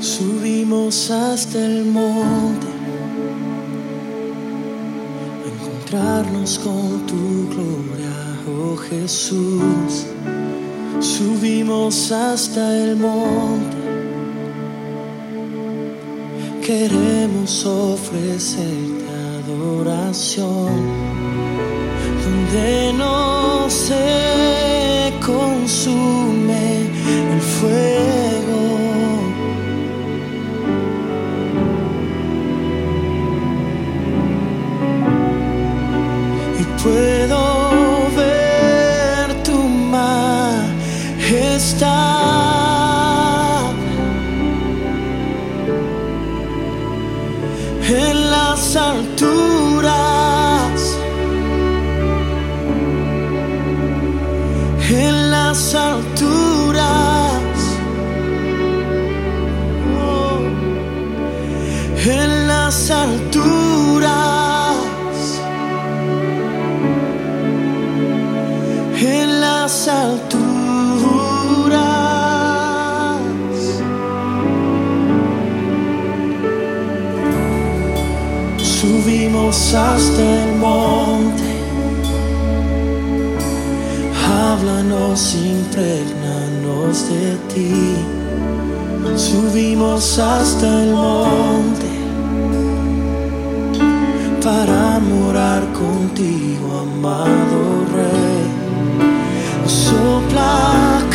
Subimos hasta el monte a encontrarnos con tu gloria, oh Jesús. Subimos hasta el monte, queremos ofrecerte adoración, donde no se consume el fuego. Puedo ver tu majestad. En las alturas, en las alturas, las alturas. Subimos hasta el monte, háblanos, impregnanos de ti. Subimos hasta el monte para morar contigo, amado Rey. soplar.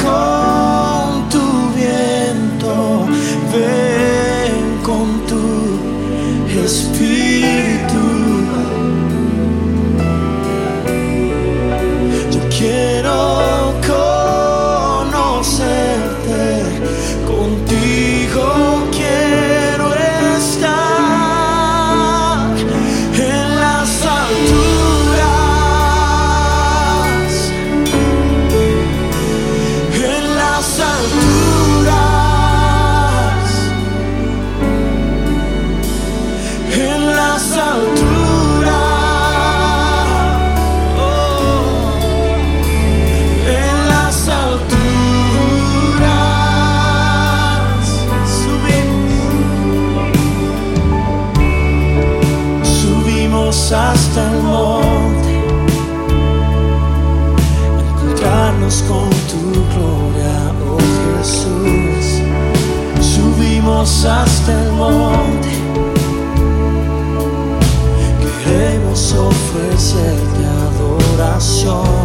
Hasta el monte. Encontrarnos con tu gloria, oh Jesús. Subimos hasta el monte, queremos ofrecerte adoración,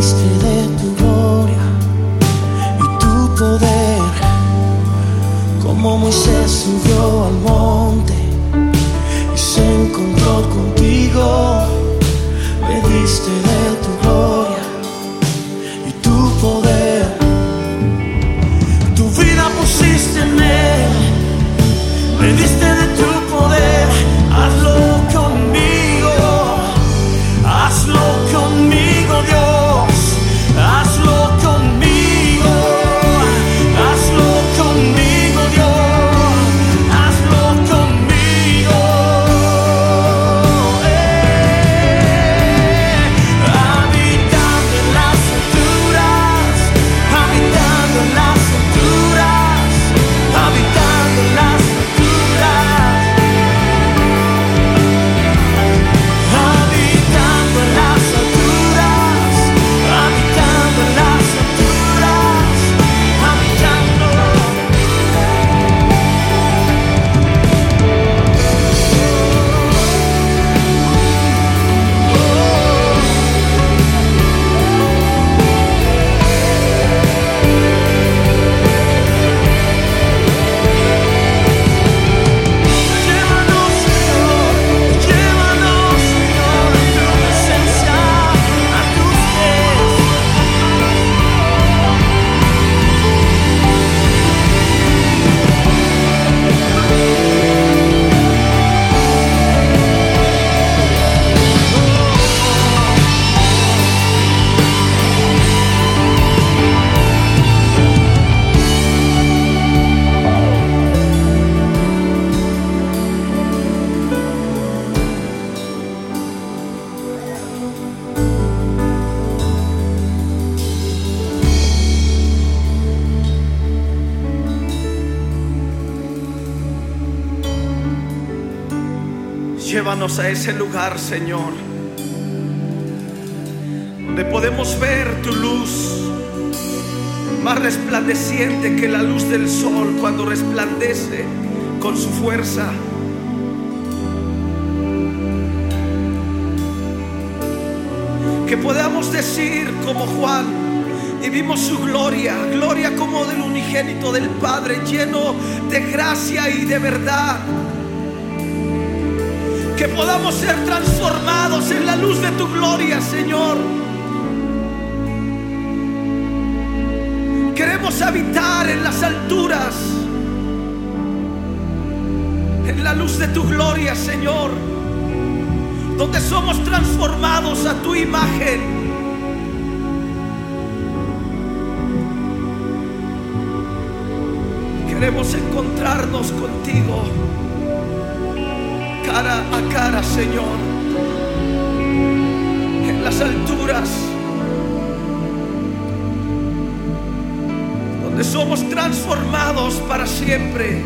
wasted Llévanos a ese lugar, Señor, donde podemos ver tu luz más resplandeciente que la luz del sol cuando resplandece con su fuerza. Que podamos decir como Juan, y vimos su gloria, gloria como del unigénito del Padre, lleno de gracia y de verdad. Que podamos ser transformados en la luz de tu gloria, Señor. Queremos habitar en las alturas, en la luz de tu gloria, Señor, donde somos transformados a tu imagen. Queremos encontrarnos contigo cara a cara, Señor, en las alturas, donde somos transformados para siempre.